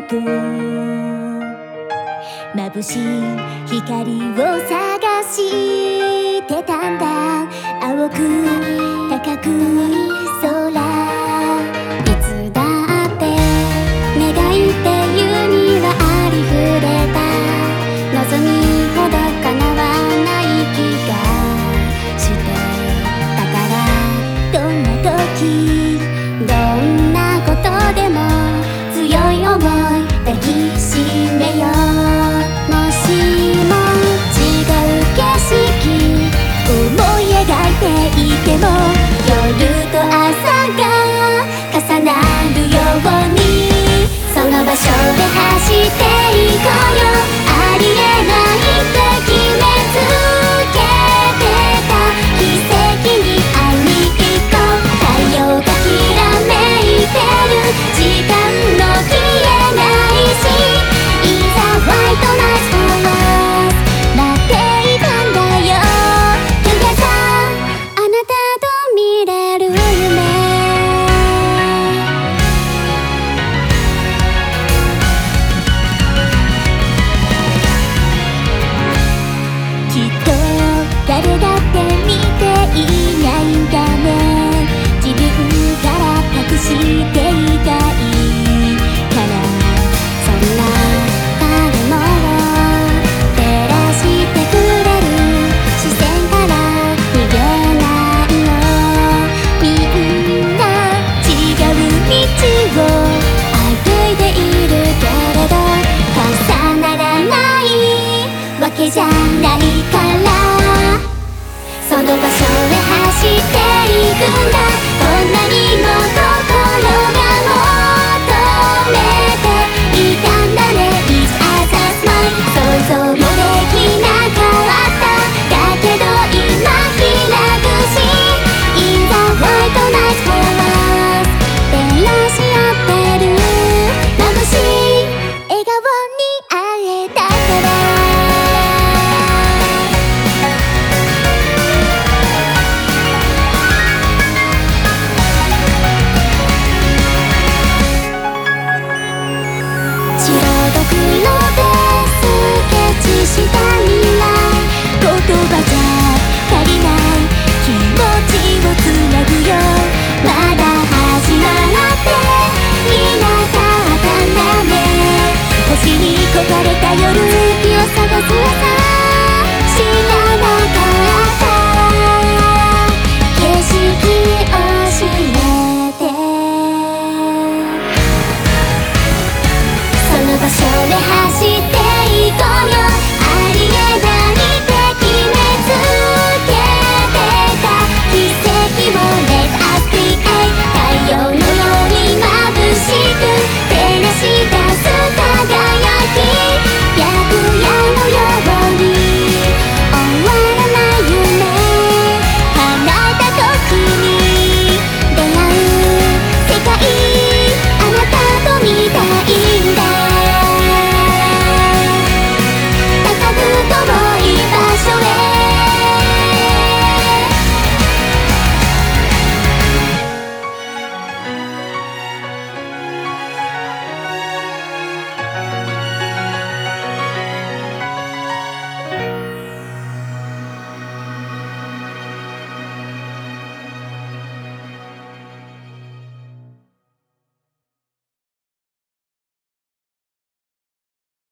ると。眩しい光を探してたんだ。青く高く